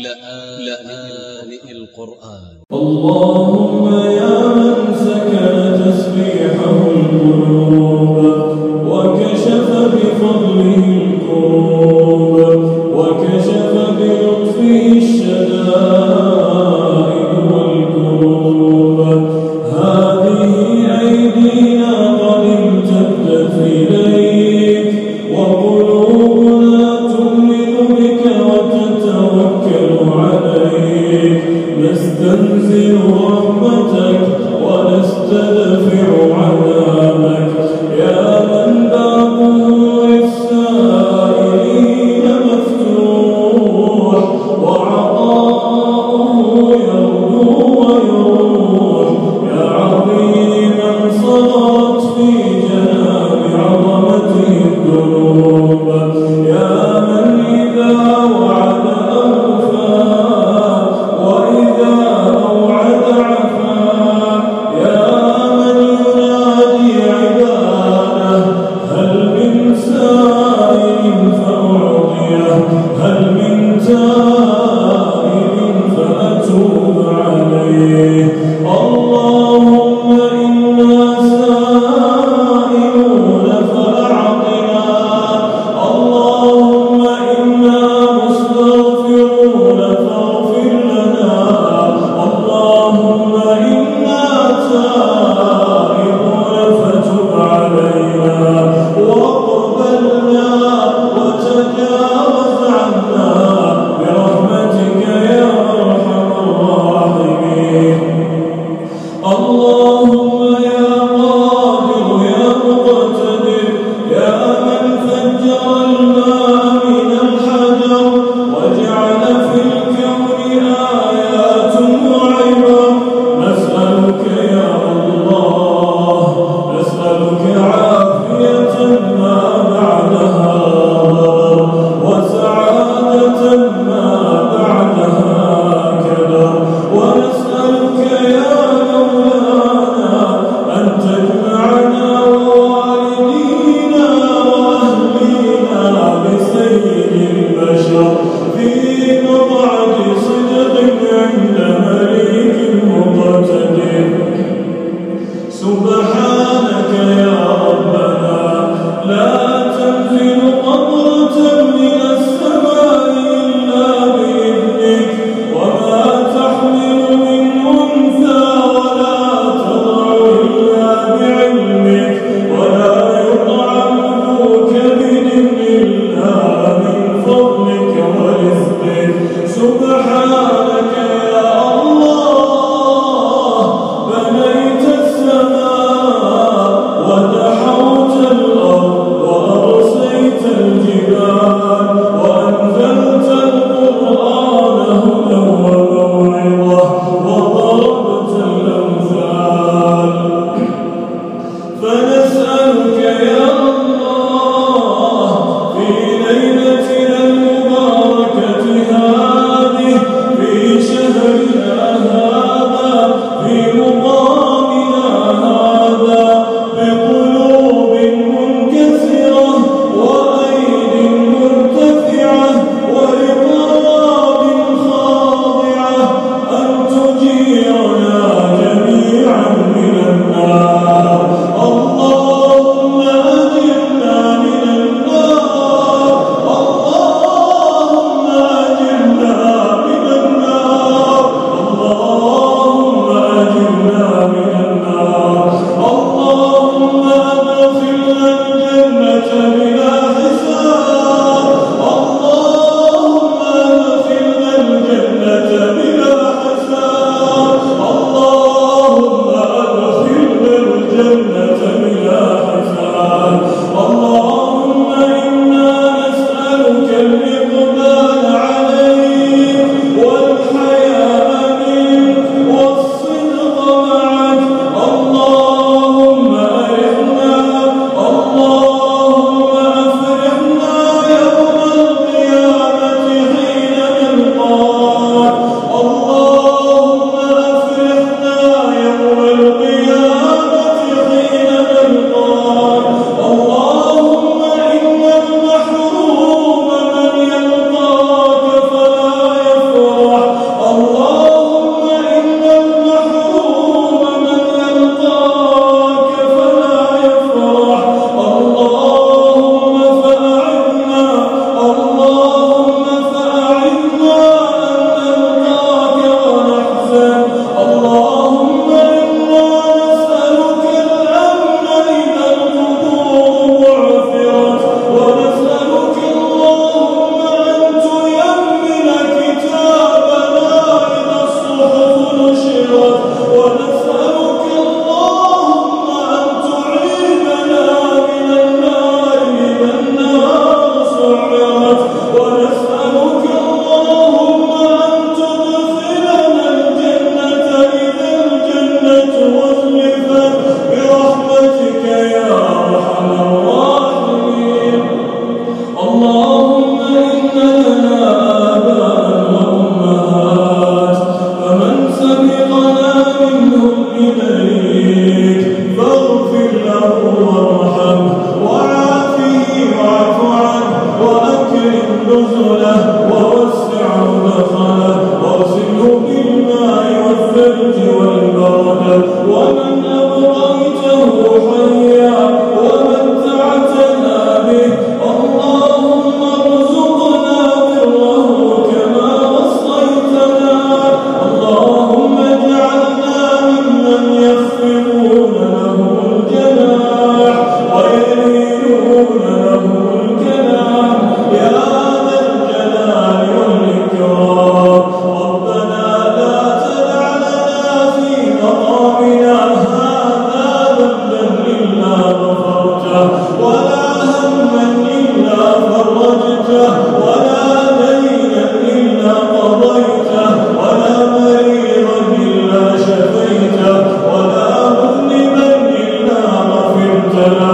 لآن القرآن. اللهم يا من سكن تسبيحه القلوب وكشف بفضله الكروب perfect. Allah. Lord.